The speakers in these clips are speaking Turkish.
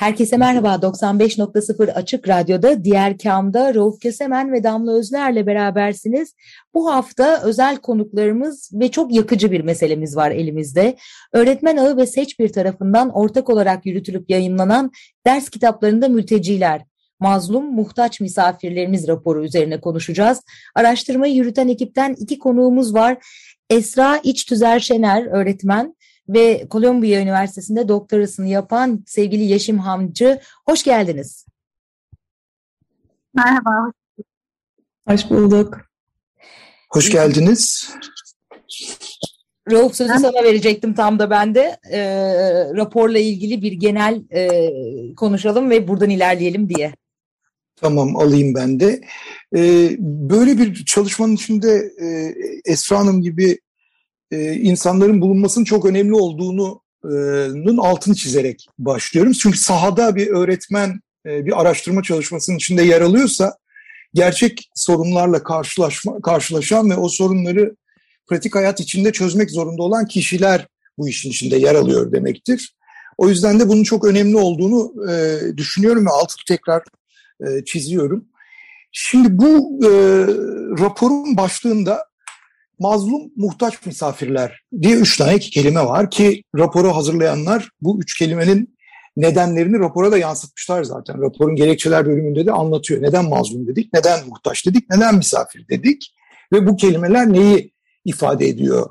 Herkese merhaba. 95.0 Açık Radyo'da Diğer Kam'da Rauf Kösemen ve Damla Özler'le berabersiniz. Bu hafta özel konuklarımız ve çok yakıcı bir meselemiz var elimizde. Öğretmen Ağı ve Seç bir tarafından ortak olarak yürütülüp yayınlanan ders kitaplarında mülteciler, mazlum muhtaç misafirlerimiz raporu üzerine konuşacağız. Araştırmayı yürüten ekipten iki konuğumuz var. Esra İçtüzer Şener öğretmen ve Kolombiya Üniversitesi'nde doktorasını yapan sevgili Yeşim Hamcı. Hoş geldiniz. Merhaba. Hoş bulduk. Hoş geldiniz. Rauf sözü sana verecektim tam da ben de. E, raporla ilgili bir genel e, konuşalım ve buradan ilerleyelim diye. Tamam alayım ben de. E, böyle bir çalışmanın içinde e, Esra Hanım gibi e, insanların bulunmasının çok önemli olduğunun altını çizerek başlıyorum. Çünkü sahada bir öğretmen e, bir araştırma çalışmasının içinde yer alıyorsa gerçek sorunlarla karşılaşma, karşılaşan ve o sorunları pratik hayat içinde çözmek zorunda olan kişiler bu işin içinde yer alıyor demektir. O yüzden de bunun çok önemli olduğunu e, düşünüyorum ve altını tekrar e, çiziyorum. Şimdi bu e, raporun başlığında mazlum muhtaç misafirler diye üç tane kelime var ki raporu hazırlayanlar bu üç kelimenin nedenlerini rapora da yansıtmışlar zaten. Raporun gerekçeler bölümünde de anlatıyor. Neden mazlum dedik, neden muhtaç dedik, neden misafir dedik ve bu kelimeler neyi ifade ediyor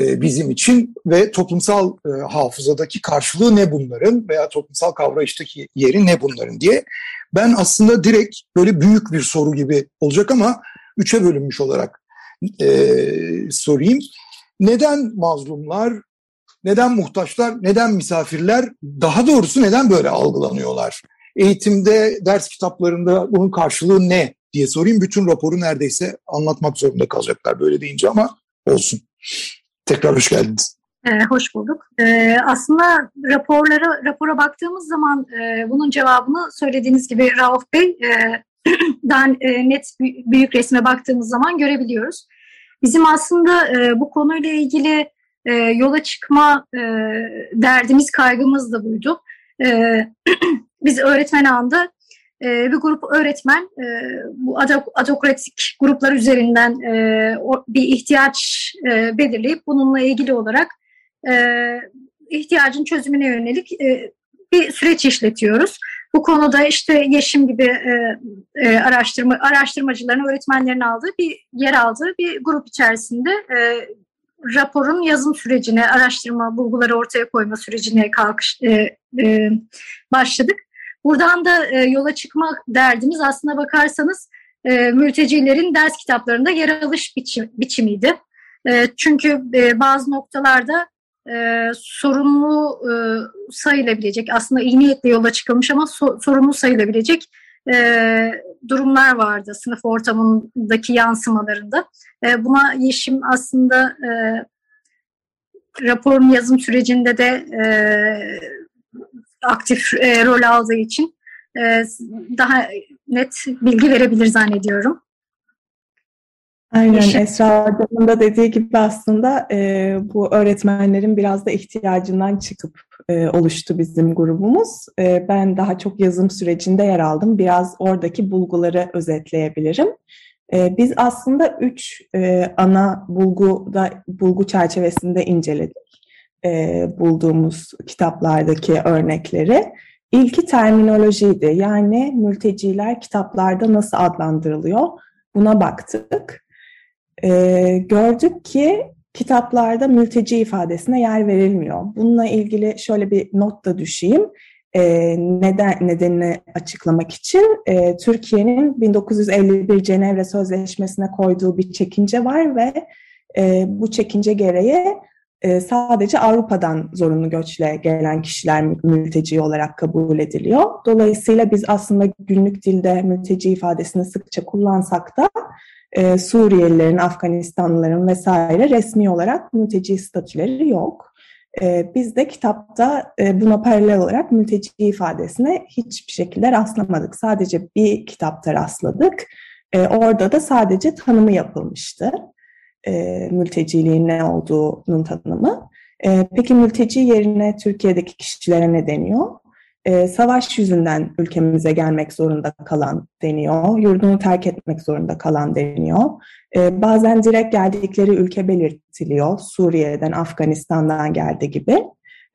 e, bizim için ve toplumsal e, hafızadaki karşılığı ne bunların veya toplumsal kavrayıştaki yeri ne bunların diye. Ben aslında direkt böyle büyük bir soru gibi olacak ama üçe bölünmüş olarak e, sorayım. Neden mazlumlar, neden muhtaçlar, neden misafirler, daha doğrusu neden böyle algılanıyorlar? Eğitimde, ders kitaplarında bunun karşılığı ne diye sorayım. Bütün raporu neredeyse anlatmak zorunda kalacaklar böyle deyince ama olsun. Tekrar hoş geldiniz. Hoş bulduk. Aslında raporlara rapora baktığımız zaman bunun cevabını söylediğiniz gibi Rauf Bey daha e, net büyük resme baktığımız zaman görebiliyoruz. Bizim aslında e, bu konuyla ilgili e, yola çıkma e, derdimiz, kaygımız da buydu. E, biz öğretmen anda e, bir grup öğretmen e, bu adokratik gruplar üzerinden e, o, bir ihtiyaç e, belirleyip bununla ilgili olarak e, ihtiyacın çözümüne yönelik e, bir süreç işletiyoruz. Bu konuda işte Yeşim gibi e, e, araştırma araştırmacıların, öğretmenlerin aldığı bir yer aldığı bir grup içerisinde e, raporun yazım sürecine, araştırma bulguları ortaya koyma sürecine kalkış e, e, başladık. Buradan da e, yola çıkma derdimiz aslına bakarsanız e, mültecilerin ders kitaplarında yer alış biçim, biçimiydi. E, çünkü e, bazı noktalarda e, sorumlu e, sayılabilecek, aslında iyi niyetle yola çıkılmış ama so, sorumlu sayılabilecek e, durumlar vardı sınıf ortamındaki yansımalarında. E, buna Yeşim aslında e, raporun yazım sürecinde de e, aktif e, rol aldığı için e, daha net bilgi verebilir zannediyorum. Aynen Esra Hocam'ın da dediği gibi aslında e, bu öğretmenlerin biraz da ihtiyacından çıkıp e, oluştu bizim grubumuz. E, ben daha çok yazım sürecinde yer aldım. Biraz oradaki bulguları özetleyebilirim. E, biz aslında üç e, ana bulgu da bulgu çerçevesinde inceledik e, bulduğumuz kitaplardaki örnekleri. İlki terminolojiydi. Yani mülteciler kitaplarda nasıl adlandırılıyor? Buna baktık e, gördük ki kitaplarda mülteci ifadesine yer verilmiyor. Bununla ilgili şöyle bir not da düşeyim. E, neden nedenini açıklamak için e, Türkiye'nin 1951 Cenevre Sözleşmesi'ne koyduğu bir çekince var ve e, bu çekince gereği e, sadece Avrupa'dan zorunlu göçle gelen kişiler mülteci olarak kabul ediliyor. Dolayısıyla biz aslında günlük dilde mülteci ifadesini sıkça kullansak da e, Suriyelilerin, Afganistanlıların vesaire resmi olarak mülteci statüleri yok. E, biz de kitapta e, buna paralel olarak mülteci ifadesine hiçbir şekilde rastlamadık. Sadece bir kitapta rastladık. E, orada da sadece tanımı yapılmıştı. E, mülteciliğin ne olduğunun tanımı. E, peki mülteci yerine Türkiye'deki kişilere ne deniyor? E, savaş yüzünden ülkemize gelmek zorunda kalan deniyor. Yurdunu terk etmek zorunda kalan deniyor. E, bazen direkt geldikleri ülke belirtiliyor. Suriye'den, Afganistan'dan geldi gibi.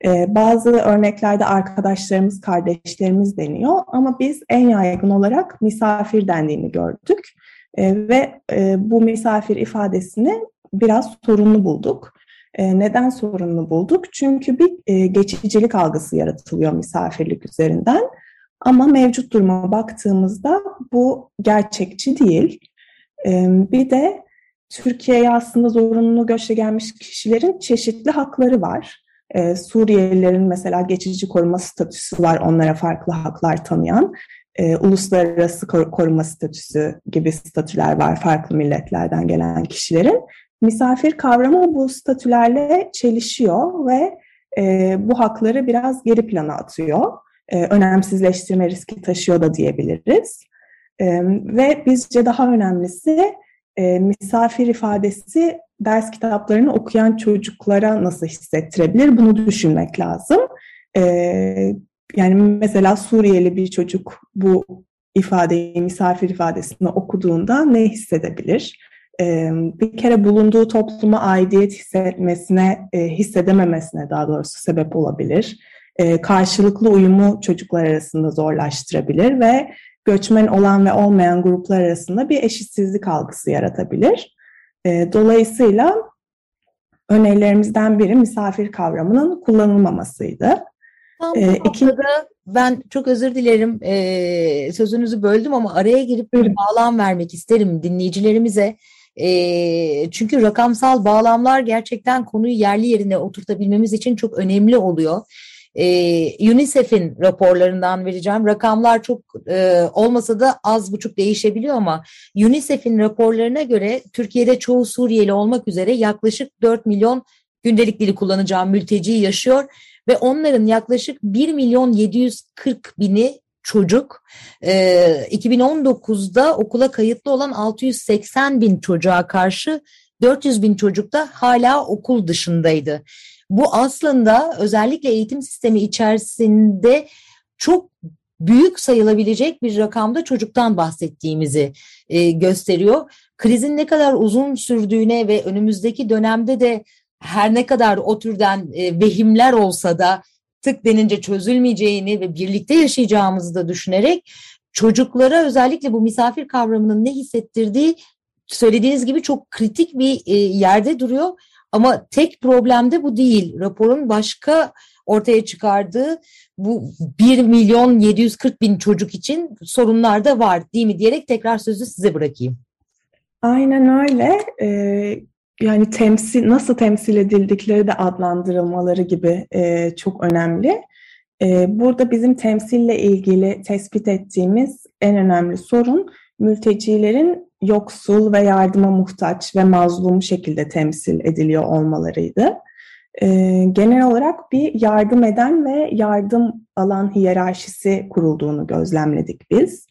E, bazı örneklerde arkadaşlarımız, kardeşlerimiz deniyor. Ama biz en yaygın olarak misafir dendiğini gördük. E, ve e, bu misafir ifadesini biraz sorunlu bulduk. Neden sorunlu bulduk? Çünkü bir geçicilik algısı yaratılıyor misafirlik üzerinden. Ama mevcut duruma baktığımızda bu gerçekçi değil. Bir de Türkiye'ye aslında zorunlu göçle gelmiş kişilerin çeşitli hakları var. Suriyelilerin mesela geçici koruma statüsü var, onlara farklı haklar tanıyan. Uluslararası koruma statüsü gibi statüler var farklı milletlerden gelen kişilerin misafir kavramı bu statülerle çelişiyor ve e, bu hakları biraz geri plana atıyor. E, önemsizleştirme riski taşıyor da diyebiliriz. E, ve bizce daha önemlisi e, misafir ifadesi ders kitaplarını okuyan çocuklara nasıl hissettirebilir bunu düşünmek lazım. E, yani mesela Suriyeli bir çocuk bu ifadeyi, misafir ifadesini okuduğunda ne hissedebilir? Bir kere bulunduğu topluma aidiyet hissetmesine, hissedememesine daha doğrusu sebep olabilir. Karşılıklı uyumu çocuklar arasında zorlaştırabilir ve göçmen olan ve olmayan gruplar arasında bir eşitsizlik algısı yaratabilir. Dolayısıyla önerilerimizden biri misafir kavramının kullanılmamasıydı. Tam ee, iki... ben çok özür dilerim e, sözünüzü böldüm ama araya girip bir bağlam vermek isterim dinleyicilerimize. E, çünkü rakamsal bağlamlar gerçekten konuyu yerli yerine oturtabilmemiz için çok önemli oluyor. E, UNICEF'in raporlarından vereceğim rakamlar çok e, olmasa da az buçuk değişebiliyor ama UNICEF'in raporlarına göre Türkiye'de çoğu Suriyeli olmak üzere yaklaşık 4 milyon gündelik dili kullanacağım mülteci yaşıyor ve onların yaklaşık 1 milyon 740 bini çocuk. E, ee, 2019'da okula kayıtlı olan 680 bin çocuğa karşı 400 bin çocuk da hala okul dışındaydı. Bu aslında özellikle eğitim sistemi içerisinde çok büyük sayılabilecek bir rakamda çocuktan bahsettiğimizi e, gösteriyor. Krizin ne kadar uzun sürdüğüne ve önümüzdeki dönemde de her ne kadar o türden e, vehimler olsa da tık denince çözülmeyeceğini ve birlikte yaşayacağımızı da düşünerek çocuklara özellikle bu misafir kavramının ne hissettirdiği söylediğiniz gibi çok kritik bir e, yerde duruyor. Ama tek problem de bu değil. Raporun başka ortaya çıkardığı bu 1 milyon 740 bin çocuk için sorunlar da var değil mi diyerek tekrar sözü size bırakayım. Aynen öyle. Ee, yani temsil nasıl temsil edildikleri de adlandırılmaları gibi e, çok önemli. E, burada bizim temsille ilgili tespit ettiğimiz en önemli sorun mültecilerin yoksul ve yardıma muhtaç ve mazlum şekilde temsil ediliyor olmalarıydı. E, genel olarak bir yardım eden ve yardım alan hiyerarşisi kurulduğunu gözlemledik biz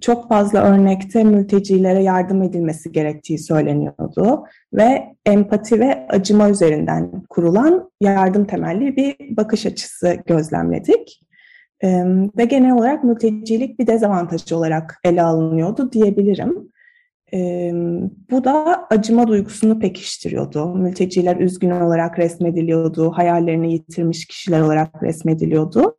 çok fazla örnekte mültecilere yardım edilmesi gerektiği söyleniyordu ve empati ve acıma üzerinden kurulan yardım temelli bir bakış açısı gözlemledik. Ee, ve genel olarak mültecilik bir dezavantaj olarak ele alınıyordu diyebilirim. Ee, bu da acıma duygusunu pekiştiriyordu. Mülteciler üzgün olarak resmediliyordu, hayallerini yitirmiş kişiler olarak resmediliyordu.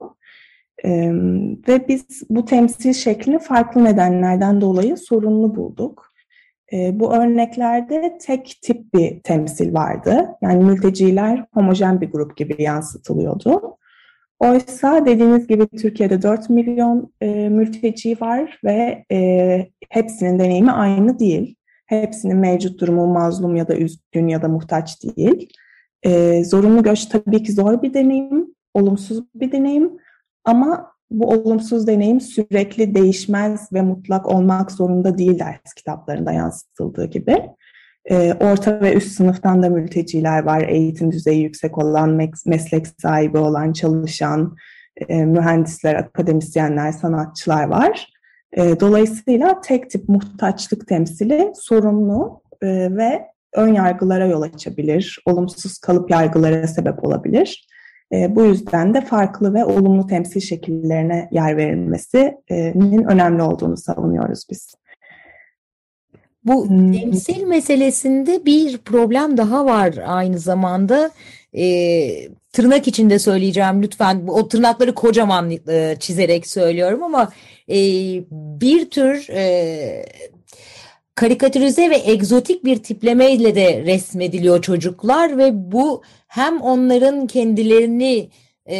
Ve biz bu temsil şeklini farklı nedenlerden dolayı sorunlu bulduk. Bu örneklerde tek tip bir temsil vardı. Yani mülteciler homojen bir grup gibi yansıtılıyordu. Oysa dediğiniz gibi Türkiye'de 4 milyon e, mülteci var ve e, hepsinin deneyimi aynı değil. Hepsinin mevcut durumu mazlum ya da üzgün ya da muhtaç değil. E, zorunlu göç tabii ki zor bir deneyim, olumsuz bir deneyim ama bu olumsuz deneyim sürekli değişmez ve mutlak olmak zorunda değil ders kitaplarında yansıtıldığı gibi. E, orta ve üst sınıftan da mülteciler var, eğitim düzeyi yüksek olan, meslek sahibi olan, çalışan, e, mühendisler, akademisyenler, sanatçılar var. E, dolayısıyla tek tip muhtaçlık temsili sorumlu e, ve ön yargılara yol açabilir, olumsuz kalıp yargılara sebep olabilir. E, bu yüzden de farklı ve olumlu temsil şekillerine yer verilmesinin önemli olduğunu savunuyoruz biz. Bu hmm. temsil meselesinde bir problem daha var aynı zamanda. E, tırnak içinde söyleyeceğim lütfen. O tırnakları kocaman e, çizerek söylüyorum ama e, bir tür e, karikatürize ve egzotik bir tiplemeyle de resmediliyor çocuklar ve bu hem onların kendilerini e,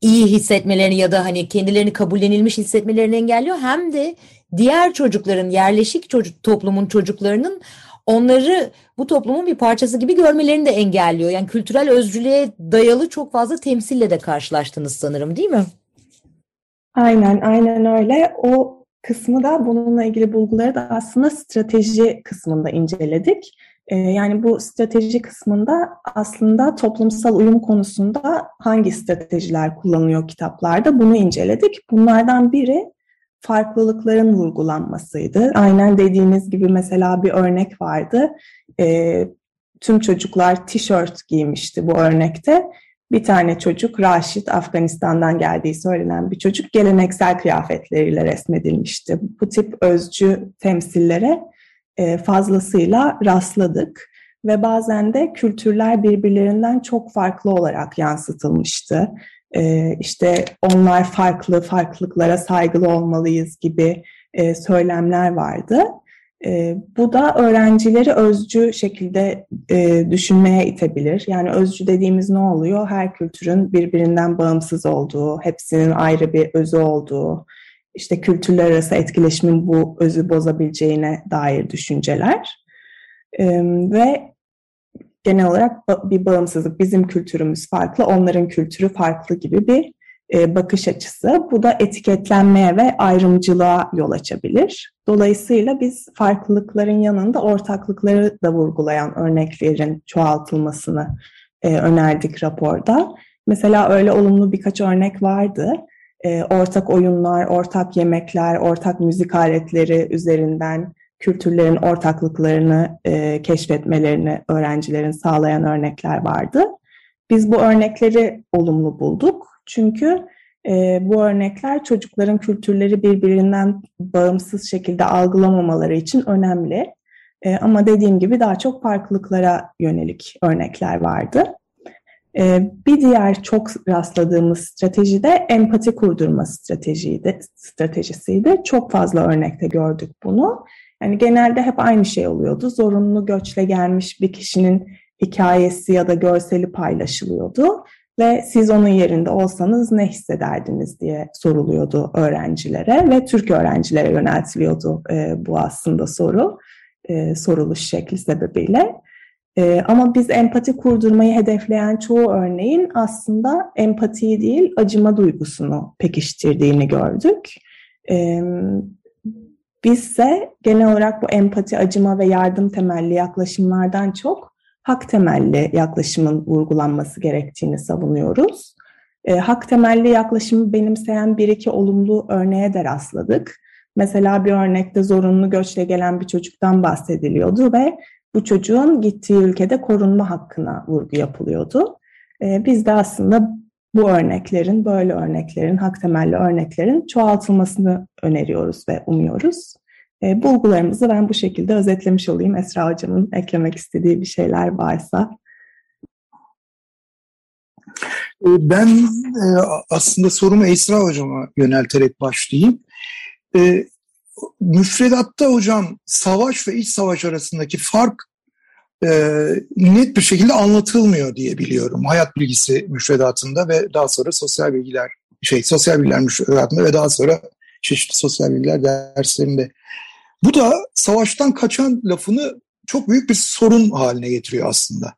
iyi hissetmelerini ya da hani kendilerini kabullenilmiş hissetmelerini engelliyor hem de diğer çocukların yerleşik çocuk toplumun çocuklarının onları bu toplumun bir parçası gibi görmelerini de engelliyor. Yani kültürel özcülüğe dayalı çok fazla temsille de karşılaştınız sanırım değil mi? Aynen, aynen öyle. O kısmı da bununla ilgili bulguları da aslında strateji kısmında inceledik. Ee, yani bu strateji kısmında aslında toplumsal uyum konusunda hangi stratejiler kullanılıyor kitaplarda bunu inceledik. Bunlardan biri farklılıkların vurgulanmasıydı. Aynen dediğiniz gibi mesela bir örnek vardı. E, tüm çocuklar tişört giymişti bu örnekte. Bir tane çocuk Raşit Afganistan'dan geldiği söylenen bir çocuk geleneksel kıyafetleriyle resmedilmişti. Bu tip özcü temsillere e, fazlasıyla rastladık ve bazen de kültürler birbirlerinden çok farklı olarak yansıtılmıştı. E, işte onlar farklı, farklılıklara saygılı olmalıyız gibi e, söylemler vardı. E, bu da öğrencileri özcü şekilde e, düşünmeye itebilir. Yani özcü dediğimiz ne oluyor? Her kültürün birbirinden bağımsız olduğu, hepsinin ayrı bir özü olduğu, işte kültürler arası etkileşimin bu özü bozabileceğine dair düşünceler. E, ve genel olarak bir bağımsızlık, bizim kültürümüz farklı, onların kültürü farklı gibi bir bakış açısı. Bu da etiketlenmeye ve ayrımcılığa yol açabilir. Dolayısıyla biz farklılıkların yanında ortaklıkları da vurgulayan örneklerin çoğaltılmasını e, önerdik raporda. Mesela öyle olumlu birkaç örnek vardı. E, ortak oyunlar, ortak yemekler, ortak müzik aletleri üzerinden kültürlerin ortaklıklarını e, keşfetmelerini öğrencilerin sağlayan örnekler vardı. Biz bu örnekleri olumlu bulduk. Çünkü e, bu örnekler çocukların kültürleri birbirinden bağımsız şekilde algılamamaları için önemli. E, ama dediğim gibi daha çok farklılıklara yönelik örnekler vardı. E, bir diğer çok rastladığımız strateji de empati kurdurma stratejiydi, stratejisiydi. Çok fazla örnekte gördük bunu. Yani genelde hep aynı şey oluyordu. Zorunlu göçle gelmiş bir kişinin hikayesi ya da görseli paylaşılıyordu ve siz onun yerinde olsanız ne hissederdiniz diye soruluyordu öğrencilere ve Türk öğrencilere yöneltiliyordu e, bu aslında soru e, soruluş şekli sebebiyle. E, ama biz empati kurdurmayı hedefleyen çoğu örneğin aslında empatiyi değil acıma duygusunu pekiştirdiğini gördük. E, bizse genel olarak bu empati, acıma ve yardım temelli yaklaşımlardan çok hak temelli yaklaşımın vurgulanması gerektiğini savunuyoruz. E, hak temelli yaklaşımı benimseyen bir iki olumlu örneğe de rastladık. Mesela bir örnekte zorunlu göçle gelen bir çocuktan bahsediliyordu ve bu çocuğun gittiği ülkede korunma hakkına vurgu yapılıyordu. E, biz de aslında bu örneklerin, böyle örneklerin, hak temelli örneklerin çoğaltılmasını öneriyoruz ve umuyoruz. E, bulgularımızı ben bu şekilde özetlemiş olayım. Esra Hocam'ın eklemek istediği bir şeyler varsa. E, ben e, aslında sorumu Esra Hocam'a yönelterek başlayayım. E, müfredatta hocam savaş ve iç savaş arasındaki fark e, net bir şekilde anlatılmıyor diye biliyorum. Hayat bilgisi müfredatında ve daha sonra sosyal bilgiler şey sosyal bilgiler müfredatında ve daha sonra çeşitli sosyal bilgiler derslerinde. Bu da savaştan kaçan lafını çok büyük bir sorun haline getiriyor aslında.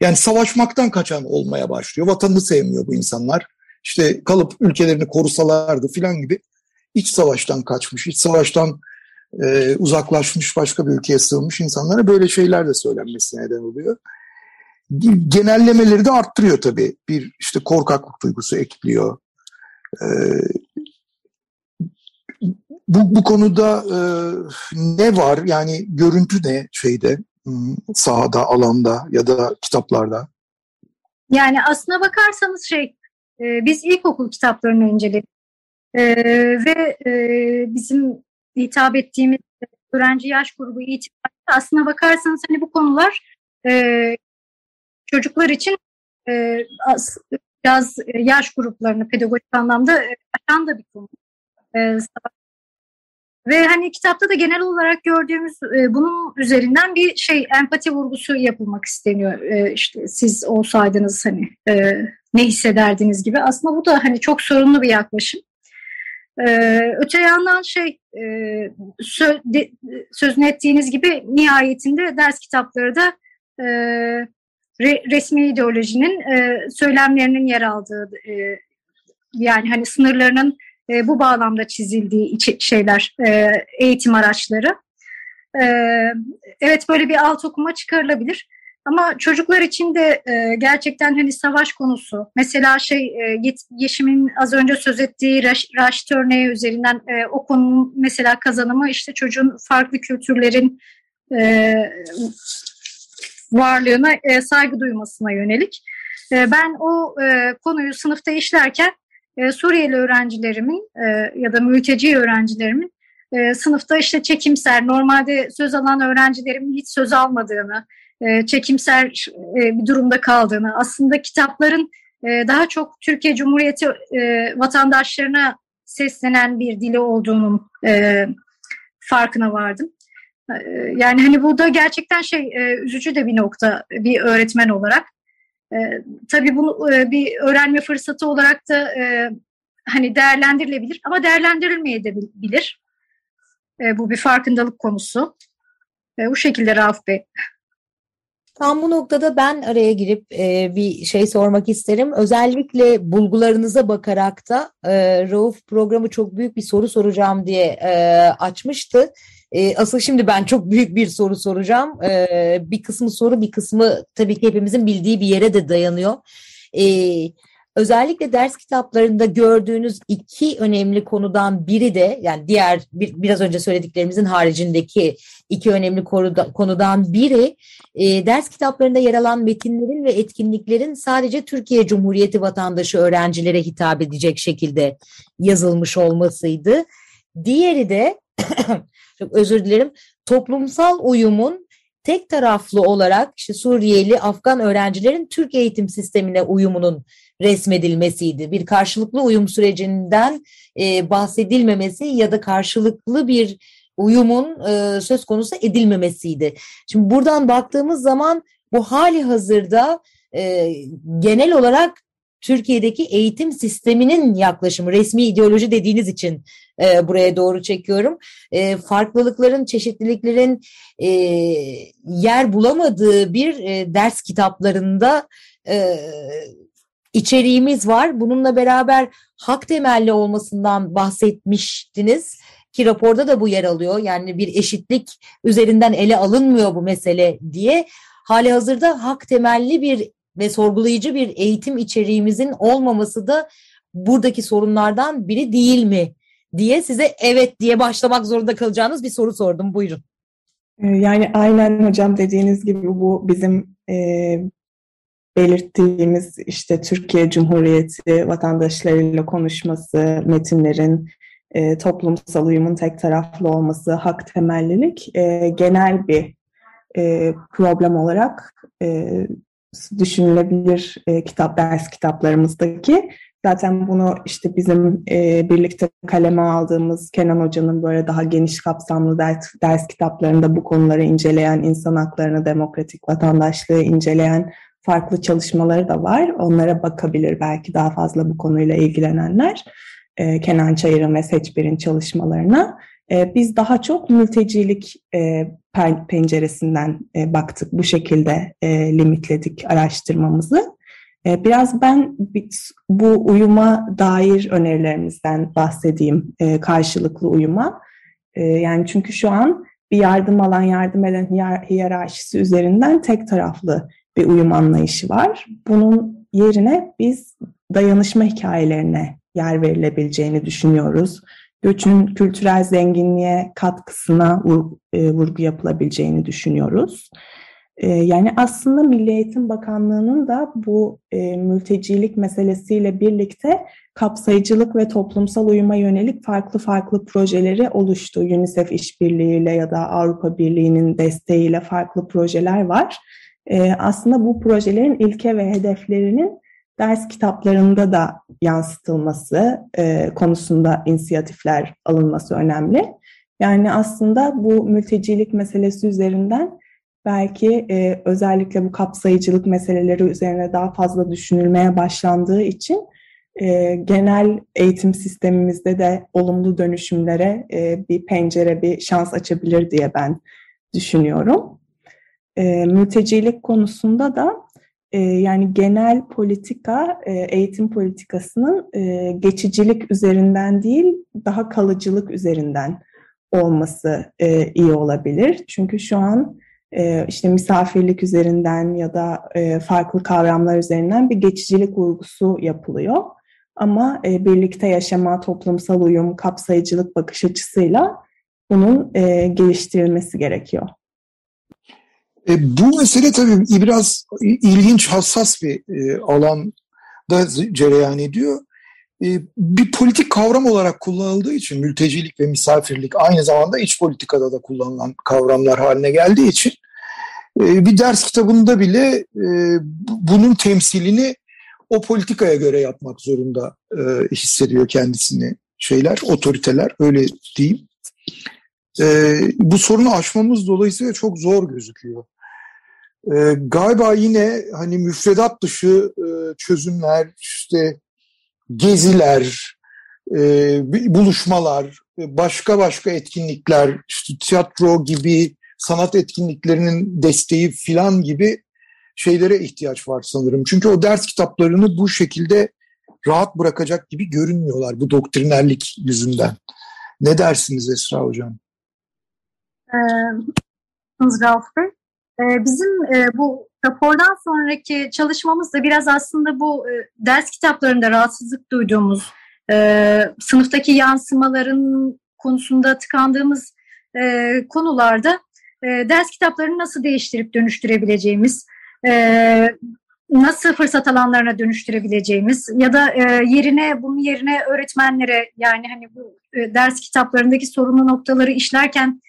Yani savaşmaktan kaçan olmaya başlıyor. Vatanını sevmiyor bu insanlar. İşte kalıp ülkelerini korusalardı filan gibi iç savaştan kaçmış, iç savaştan e, uzaklaşmış başka bir ülkeye sığınmış insanlara böyle şeyler de söylenmesi neden oluyor. Genellemeleri de arttırıyor tabii. Bir işte korkaklık duygusu ekliyor. E, bu, bu konuda e, ne var? Yani görüntü ne şeyde, hmm, sahada, alanda ya da kitaplarda? Yani aslına bakarsanız şey, e, biz ilkokul kitaplarını inceledik. E, ve e, bizim hitap ettiğimiz öğrenci yaş grubu itibariyle aslına bakarsanız hani bu konular e, çocuklar için e, az, biraz yaş gruplarını pedagojik anlamda e, aşan da bir konu. E, ve hani kitapta da genel olarak gördüğümüz e, bunun üzerinden bir şey empati vurgusu yapılmak isteniyor. E, işte siz olsaydınız hani e, ne hissederdiniz gibi. Aslında bu da hani çok sorunlu bir yaklaşım. E, öte yandan şey e, sö de, sözünü ettiğiniz gibi nihayetinde ders kitapları da e, re, resmi ideolojinin e, söylemlerinin yer aldığı e, yani hani sınırlarının e, bu bağlamda çizildiği şeyler, e, eğitim araçları. E, evet böyle bir alt okuma çıkarılabilir. Ama çocuklar için de e, gerçekten hani savaş konusu. Mesela şey e, Yeşim'in az önce söz ettiği Raş, Raşit örneği üzerinden e, o konunun mesela kazanımı işte çocuğun farklı kültürlerin e, varlığına e, saygı duymasına yönelik. E, ben o e, konuyu sınıfta işlerken e, Suriyeli öğrencilerimin e, ya da mülteci öğrencilerimin e, sınıfta işte çekimser, normalde söz alan öğrencilerimin hiç söz almadığını, e, çekimser e, bir durumda kaldığını, aslında kitapların daha çok Türkiye Cumhuriyeti vatandaşlarına seslenen bir dili olduğunun farkına vardım. Yani hani bu da gerçekten şey üzücü de bir nokta bir öğretmen olarak. E, tabii bunu e, bir öğrenme fırsatı olarak da e, hani değerlendirilebilir ama değerlendirilmeyebilir. E, bu bir farkındalık konusu. E, bu şekilde Rauf Bey. Tam bu noktada ben araya girip e, bir şey sormak isterim. Özellikle bulgularınıza bakarak da e, Rauf programı çok büyük bir soru soracağım diye e, açmıştı. E, asıl şimdi ben çok büyük bir soru soracağım. E, bir kısmı soru bir kısmı tabii ki hepimizin bildiği bir yere de dayanıyor. E, özellikle ders kitaplarında gördüğünüz iki önemli konudan biri de yani diğer bir, biraz önce söylediklerimizin haricindeki iki önemli konuda, konudan biri e, ders kitaplarında yer alan metinlerin ve etkinliklerin sadece Türkiye Cumhuriyeti vatandaşı öğrencilere hitap edecek şekilde yazılmış olmasıydı. Diğeri de çok özür dilerim toplumsal uyumun tek taraflı olarak işte Suriyeli, Afgan öğrencilerin Türk eğitim sistemine uyumunun resmedilmesiydi. Bir karşılıklı uyum sürecinden e, bahsedilmemesi ya da karşılıklı bir uyumun e, söz konusu edilmemesiydi. Şimdi buradan baktığımız zaman bu hali hazırda e, genel olarak Türkiye'deki eğitim sisteminin yaklaşımı, resmi ideoloji dediğiniz için e, buraya doğru çekiyorum. E, farklılıkların, çeşitliliklerin e, yer bulamadığı bir e, ders kitaplarında e, içeriğimiz var. Bununla beraber hak temelli olmasından bahsetmiştiniz ki raporda da bu yer alıyor. Yani bir eşitlik üzerinden ele alınmıyor bu mesele diye. Hali hazırda hak temelli bir ve sorgulayıcı bir eğitim içeriğimizin olmaması da buradaki sorunlardan biri değil mi diye size evet diye başlamak zorunda kalacağınız bir soru sordum. Buyurun. Ee, yani aynen hocam dediğiniz gibi bu bizim e, belirttiğimiz işte Türkiye Cumhuriyeti vatandaşlarıyla konuşması, metinlerin e, toplumsal uyumun tek taraflı olması, hak temellilik e, genel bir e, problem olarak e, düşünülebilir e, kitap ders kitaplarımızdaki. Zaten bunu işte bizim e, birlikte kaleme aldığımız Kenan Hoca'nın böyle daha geniş kapsamlı ders, ders kitaplarında bu konuları inceleyen, insan haklarını, demokratik vatandaşlığı inceleyen farklı çalışmaları da var. Onlara bakabilir belki daha fazla bu konuyla ilgilenenler. E, Kenan Çayır'ın ve Seçbir'in çalışmalarına. E, biz daha çok mültecilik e, penceresinden e, baktık. Bu şekilde e, limitledik araştırmamızı. E, biraz ben bu uyuma dair önerilerimizden bahsedeyim, e, karşılıklı uyuma. E, yani çünkü şu an bir yardım alan, yardım eden hiyerarşisi üzerinden tek taraflı bir uyum anlayışı var. Bunun yerine biz dayanışma hikayelerine yer verilebileceğini düşünüyoruz. Göçün kültürel zenginliğe katkısına e, vurgu yapılabileceğini düşünüyoruz. E, yani aslında Milli Eğitim Bakanlığı'nın da bu e, mültecilik meselesiyle birlikte kapsayıcılık ve toplumsal uyuma yönelik farklı farklı projeleri oluştu. UNICEF işbirliğiyle ya da Avrupa Birliği'nin desteğiyle farklı projeler var. Aslında bu projelerin ilke ve hedeflerinin ders kitaplarında da yansıtılması e, konusunda inisiyatifler alınması önemli. Yani aslında bu mültecilik meselesi üzerinden belki e, özellikle bu kapsayıcılık meseleleri üzerine daha fazla düşünülmeye başlandığı için e, genel eğitim sistemimizde de olumlu dönüşümlere e, bir pencere, bir şans açabilir diye ben düşünüyorum. E, mültecilik konusunda da e, yani genel politika, e, eğitim politikasının e, geçicilik üzerinden değil, daha kalıcılık üzerinden olması e, iyi olabilir. Çünkü şu an e, işte misafirlik üzerinden ya da e, farklı kavramlar üzerinden bir geçicilik vurgusu yapılıyor. Ama e, birlikte yaşama, toplumsal uyum, kapsayıcılık bakış açısıyla bunun e, geliştirilmesi gerekiyor. E, bu mesele tabii biraz ilginç, hassas bir e, alanda cereyan ediyor. E, bir politik kavram olarak kullanıldığı için mültecilik ve misafirlik aynı zamanda iç politikada da kullanılan kavramlar haline geldiği için e, bir ders kitabında bile e, bunun temsilini o politikaya göre yapmak zorunda e, hissediyor kendisini şeyler, otoriteler öyle diyeyim. Bu sorunu aşmamız dolayısıyla çok zor gözüküyor. Galiba yine hani müfredat dışı çözümler, işte geziler, e, buluşmalar, başka başka etkinlikler, işte tiyatro gibi sanat etkinliklerinin desteği filan gibi şeylere ihtiyaç var sanırım. Çünkü o ders kitaplarını bu şekilde rahat bırakacak gibi görünmüyorlar bu doktrinerlik yüzünden. Ne dersiniz Esra Hocam? Ee, Rauf Bey, ee, bizim e, bu rapordan sonraki çalışmamız da biraz aslında bu e, ders kitaplarında rahatsızlık duyduğumuz e, sınıftaki yansımaların konusunda tıkandığımız konularda ders kitaplarını nasıl değiştirip dönüştürebileceğimiz, nasıl fırsat alanlarına dönüştürebileceğimiz ya da yerine bunun yerine öğretmenlere yani hani bu ders kitaplarındaki sorunlu noktaları işlerken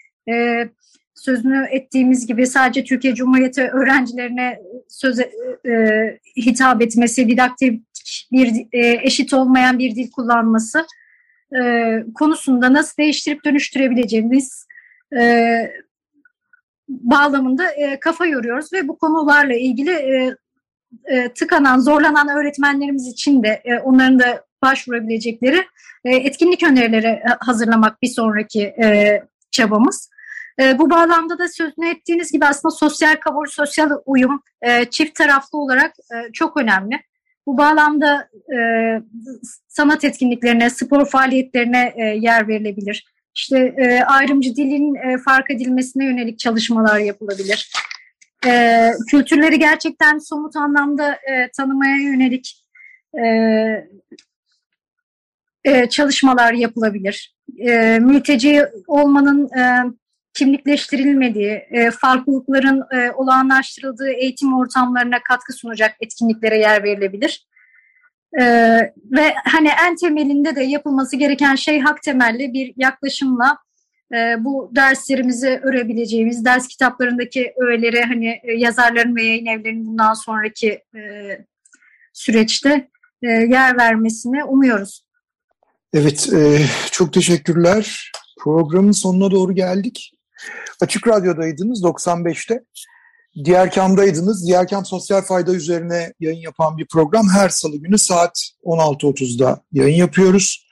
sözünü ettiğimiz gibi sadece Türkiye Cumhuriyeti öğrencilerine söz e, hitap etmesi, didaktik bir e, eşit olmayan bir dil kullanması e, konusunda nasıl değiştirip dönüştürebileceğimiz e, bağlamında e, kafa yoruyoruz ve bu konularla ilgili e, e, tıkanan, zorlanan öğretmenlerimiz için de e, onların da başvurabilecekleri e, etkinlik önerileri hazırlamak bir sonraki e, çabamız. E, bu bağlamda da sözünü ettiğiniz gibi aslında sosyal kabul, sosyal uyum e, çift taraflı olarak e, çok önemli. Bu bağlamda e, sanat etkinliklerine, spor faaliyetlerine e, yer verilebilir. İşte e, ayrımcı dilin e, fark edilmesine yönelik çalışmalar yapılabilir. E, kültürleri gerçekten somut anlamda e, tanımaya yönelik e, e, çalışmalar yapılabilir. E, mülteci olmanın e, kimlikleştirilmediği, e, farklılıkların e, olağanlaştırıldığı eğitim ortamlarına katkı sunacak etkinliklere yer verilebilir. E, ve hani en temelinde de yapılması gereken şey hak temelli bir yaklaşımla e, bu derslerimizi örebileceğimiz, ders kitaplarındaki öğeleri hani e, yazarların ve yayın evlerinin bundan sonraki e, süreçte e, yer vermesini umuyoruz. Evet, e, çok teşekkürler. Programın sonuna doğru geldik. Açık Radyo'daydınız 95'te. Diğer Kam'daydınız. Diğer Kam sosyal fayda üzerine yayın yapan bir program. Her salı günü saat 16.30'da yayın yapıyoruz.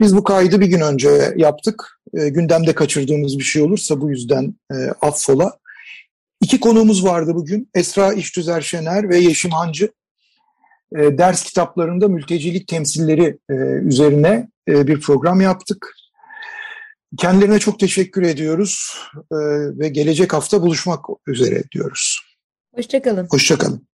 Biz bu kaydı bir gün önce yaptık. E, gündemde kaçırdığımız bir şey olursa bu yüzden e, affola. İki konuğumuz vardı bugün. Esra İştüzer Şener ve Yeşim Hancı. E, ders kitaplarında mültecilik temsilleri e, üzerine e, bir program yaptık. Kendilerine çok teşekkür ediyoruz e, ve gelecek hafta buluşmak üzere diyoruz. Hoşçakalın. Hoşçakalın.